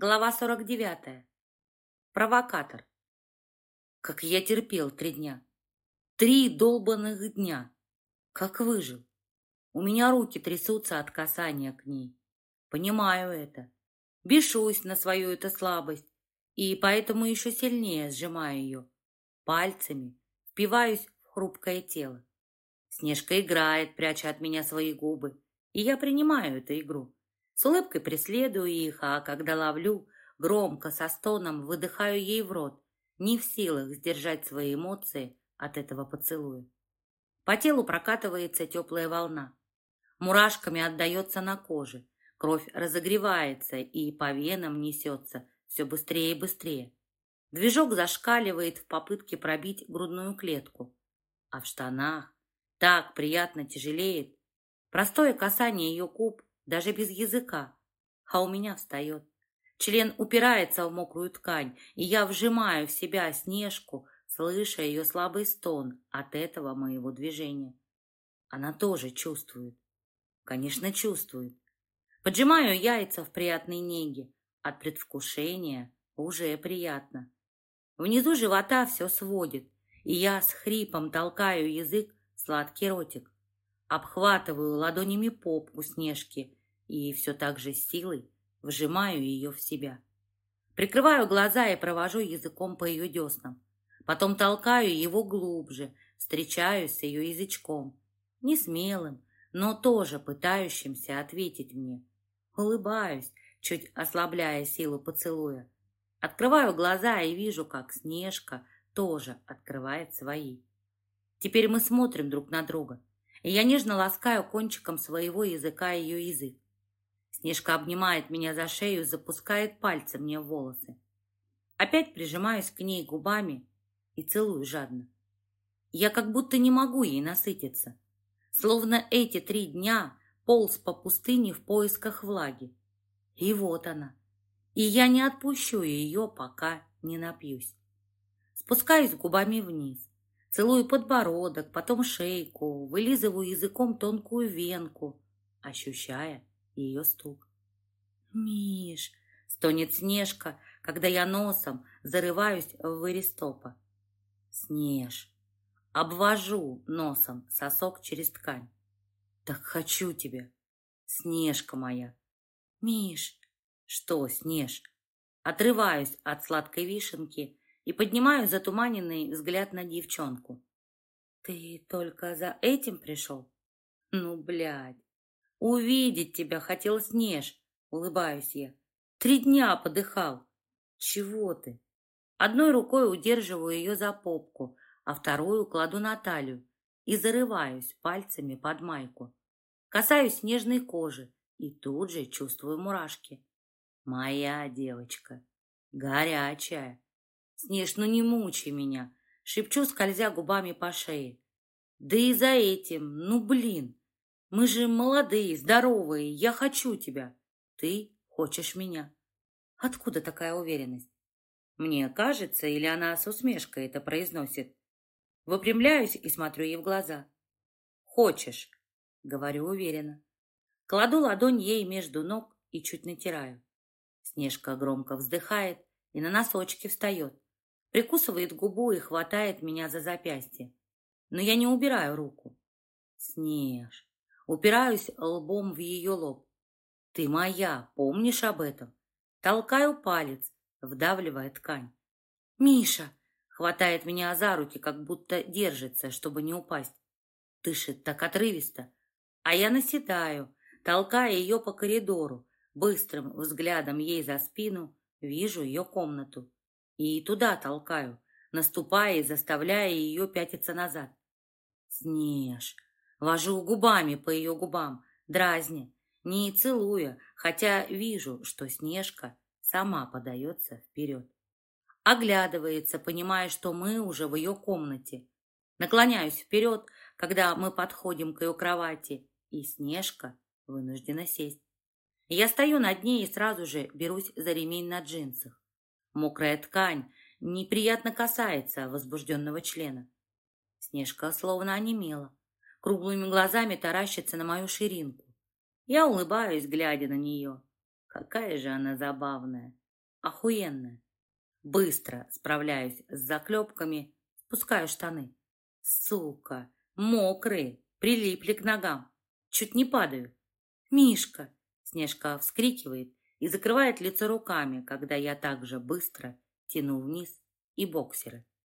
Глава 49. Провокатор. Как я терпел три дня. Три долбанных дня. Как выжил. У меня руки трясутся от касания к ней. Понимаю это. Бешусь на свою эту слабость. И поэтому еще сильнее сжимаю ее. Пальцами впиваюсь в хрупкое тело. Снежка играет, пряча от меня свои губы. И я принимаю эту игру. С улыбкой преследую их, а когда ловлю, громко, со стоном выдыхаю ей в рот, не в силах сдержать свои эмоции от этого поцелуя. По телу прокатывается теплая волна. Мурашками отдается на коже. Кровь разогревается и по венам несется все быстрее и быстрее. Движок зашкаливает в попытке пробить грудную клетку. А в штанах так приятно тяжелеет. Простое касание ее куб даже без языка. А у меня встает. Член упирается в мокрую ткань, и я вжимаю в себя Снежку, слыша ее слабый стон от этого моего движения. Она тоже чувствует. Конечно, чувствует. Поджимаю яйца в приятной неге. От предвкушения уже приятно. Внизу живота все сводит, и я с хрипом толкаю язык в сладкий ротик. Обхватываю ладонями попку Снежки и все так же силой вжимаю ее в себя. Прикрываю глаза и провожу языком по ее деснам. Потом толкаю его глубже, встречаюсь с ее язычком. Не смелым, но тоже пытающимся ответить мне. Улыбаюсь, чуть ослабляя силу поцелуя. Открываю глаза и вижу, как Снежка тоже открывает свои. Теперь мы смотрим друг на друга, и я нежно ласкаю кончиком своего языка ее язык. Снежка обнимает меня за шею, запускает пальцы мне в волосы. Опять прижимаюсь к ней губами и целую жадно. Я как будто не могу ей насытиться. Словно эти три дня полз по пустыне в поисках влаги. И вот она. И я не отпущу ее, пока не напьюсь. Спускаюсь губами вниз. Целую подбородок, потом шейку, вылизываю языком тонкую венку, ощущая, ее стук. «Миш!» — стонет Снежка, когда я носом зарываюсь в вырез топа. «Снеж!» Обвожу носом сосок через ткань. «Так хочу тебя, Снежка моя!» «Миш!» «Что, Снеж?» Отрываюсь от сладкой вишенки и поднимаю затуманенный взгляд на девчонку. «Ты только за этим пришел?» «Ну, блядь!» Увидеть тебя хотел Снеж, улыбаюсь я. Три дня подыхал. Чего ты? Одной рукой удерживаю ее за попку, а вторую кладу на талию и зарываюсь пальцами под майку. Касаюсь нежной кожи и тут же чувствую мурашки. Моя девочка, горячая. Снеж, ну не мучай меня, шепчу, скользя губами по шее. Да и за этим, ну блин, мы же молодые, здоровые, я хочу тебя. Ты хочешь меня. Откуда такая уверенность? Мне кажется, или она с усмешкой это произносит. Выпрямляюсь и смотрю ей в глаза. Хочешь, говорю уверенно. Кладу ладонь ей между ног и чуть натираю. Снежка громко вздыхает и на носочки встает. Прикусывает губу и хватает меня за запястье. Но я не убираю руку. Снеж, Упираюсь лбом в ее лоб. «Ты моя, помнишь об этом?» Толкаю палец, вдавливая ткань. «Миша!» Хватает меня за руки, как будто держится, чтобы не упасть. Дышит так отрывисто. А я наседаю, толкая ее по коридору. Быстрым взглядом ей за спину вижу ее комнату. И туда толкаю, наступая и заставляя ее пятиться назад. «Снеж!» Вожу губами по ее губам, дразня, не целуя, хотя вижу, что Снежка сама подается вперед. Оглядывается, понимая, что мы уже в ее комнате. Наклоняюсь вперед, когда мы подходим к ее кровати, и Снежка вынуждена сесть. Я стою над ней и сразу же берусь за ремень на джинсах. Мокрая ткань неприятно касается возбужденного члена. Снежка словно онемела круглыми глазами таращится на мою ширинку. Я улыбаюсь, глядя на нее. Какая же она забавная. охуенная. Быстро справляюсь с заклепками, спускаю штаны. Сука, мокрые, прилипли к ногам. Чуть не падаю. «Мишка!» Снежка вскрикивает и закрывает лицо руками, когда я также быстро тяну вниз и боксеры.